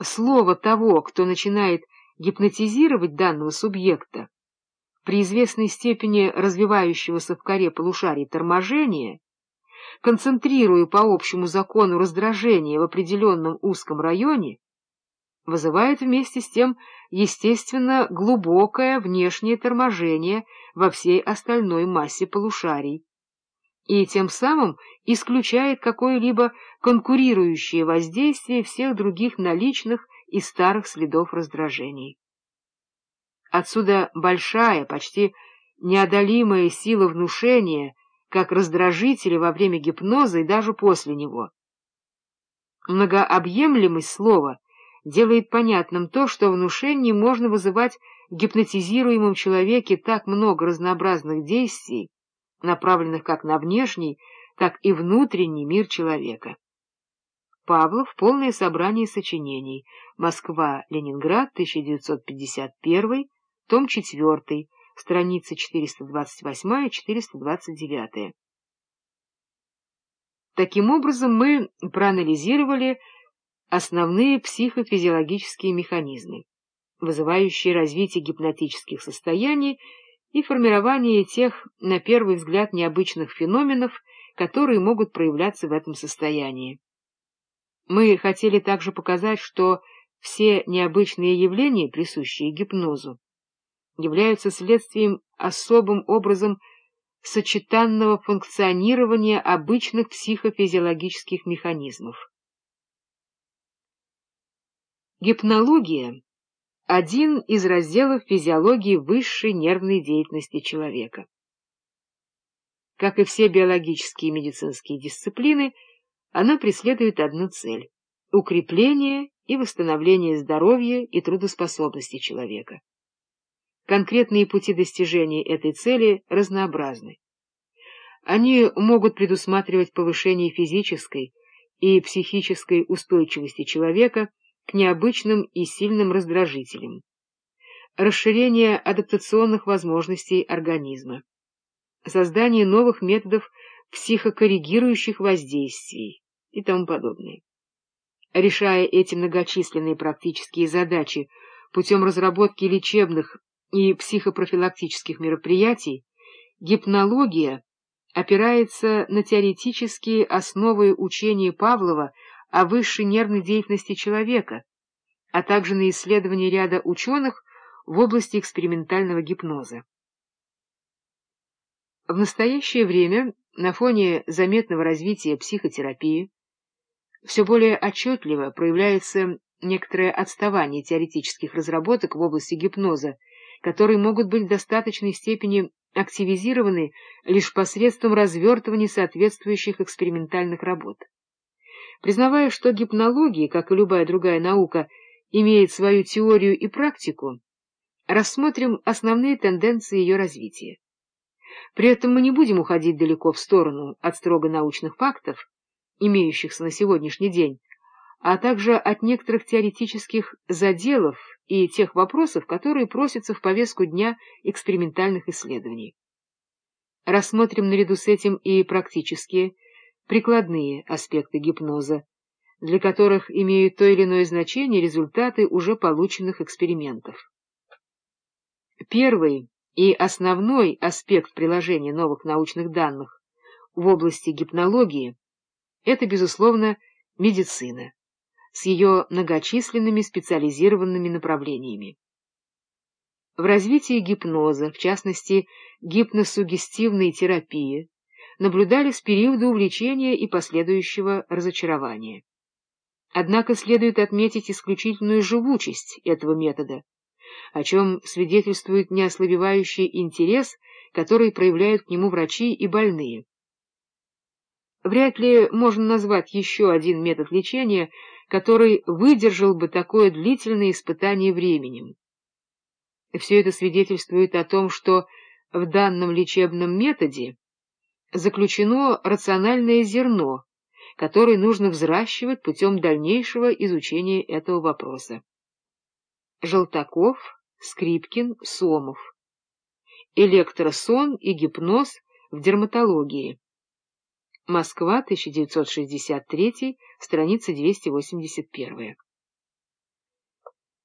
слово того, кто начинает гипнотизировать данного субъекта, при известной степени развивающегося в коре полушарий торможения, концентрируя по общему закону раздражение в определенном узком районе, вызывает вместе с тем, естественно, глубокое внешнее торможение во всей остальной массе полушарий, и тем самым исключает какое-либо конкурирующее воздействие всех других наличных и старых следов раздражений. Отсюда большая, почти неодолимая сила внушения, как раздражители во время гипноза и даже после него. Многообъемлемость слова делает понятным то, что внушение можно вызывать в гипнотизируемом человеке так много разнообразных действий, направленных как на внешний, так и внутренний мир человека. Павлов. Полное собрание сочинений. Москва. Ленинград. 1951. Том 4. Страницы 428-429. Таким образом, мы проанализировали основные психофизиологические механизмы, вызывающие развитие гипнотических состояний и формирование тех, на первый взгляд, необычных феноменов, которые могут проявляться в этом состоянии. Мы хотели также показать, что все необычные явления, присущие гипнозу, являются следствием особым образом сочетанного функционирования обычных психофизиологических механизмов. Гипнология – один из разделов физиологии высшей нервной деятельности человека. Как и все биологические и медицинские дисциплины, она преследует одну цель – укрепление и восстановление здоровья и трудоспособности человека. Конкретные пути достижения этой цели разнообразны. Они могут предусматривать повышение физической и психической устойчивости человека к необычным и сильным раздражителям, расширение адаптационных возможностей организма, создание новых методов психокоррегирующих воздействий и тому подобное. Решая эти многочисленные практические задачи путем разработки лечебных и психопрофилактических мероприятий, гипнология опирается на теоретические основы учения Павлова о высшей нервной деятельности человека, а также на исследования ряда ученых в области экспериментального гипноза. В настоящее время, на фоне заметного развития психотерапии, все более отчетливо проявляется некоторое отставание теоретических разработок в области гипноза, которые могут быть в достаточной степени активизированы лишь посредством развертывания соответствующих экспериментальных работ. Признавая, что гипнология, как и любая другая наука, имеет свою теорию и практику, рассмотрим основные тенденции ее развития. При этом мы не будем уходить далеко в сторону от строго научных фактов, имеющихся на сегодняшний день, а также от некоторых теоретических заделов и тех вопросов, которые просятся в повестку дня экспериментальных исследований. Рассмотрим наряду с этим и практические, прикладные аспекты гипноза, для которых имеют то или иное значение результаты уже полученных экспериментов. Первый и основной аспект приложения новых научных данных в области гипнологии – это, безусловно, медицина с ее многочисленными специализированными направлениями. В развитии гипноза, в частности, гипносугестивной терапии, наблюдались периоды увлечения и последующего разочарования. Однако следует отметить исключительную живучесть этого метода, о чем свидетельствует неослабевающий интерес, который проявляют к нему врачи и больные. Вряд ли можно назвать еще один метод лечения, который выдержал бы такое длительное испытание временем. Все это свидетельствует о том, что в данном лечебном методе заключено рациональное зерно, которое нужно взращивать путем дальнейшего изучения этого вопроса. Желтаков, Скрипкин, Сомов. Электросон и гипноз в дерматологии. Москва, 1963, страница 281.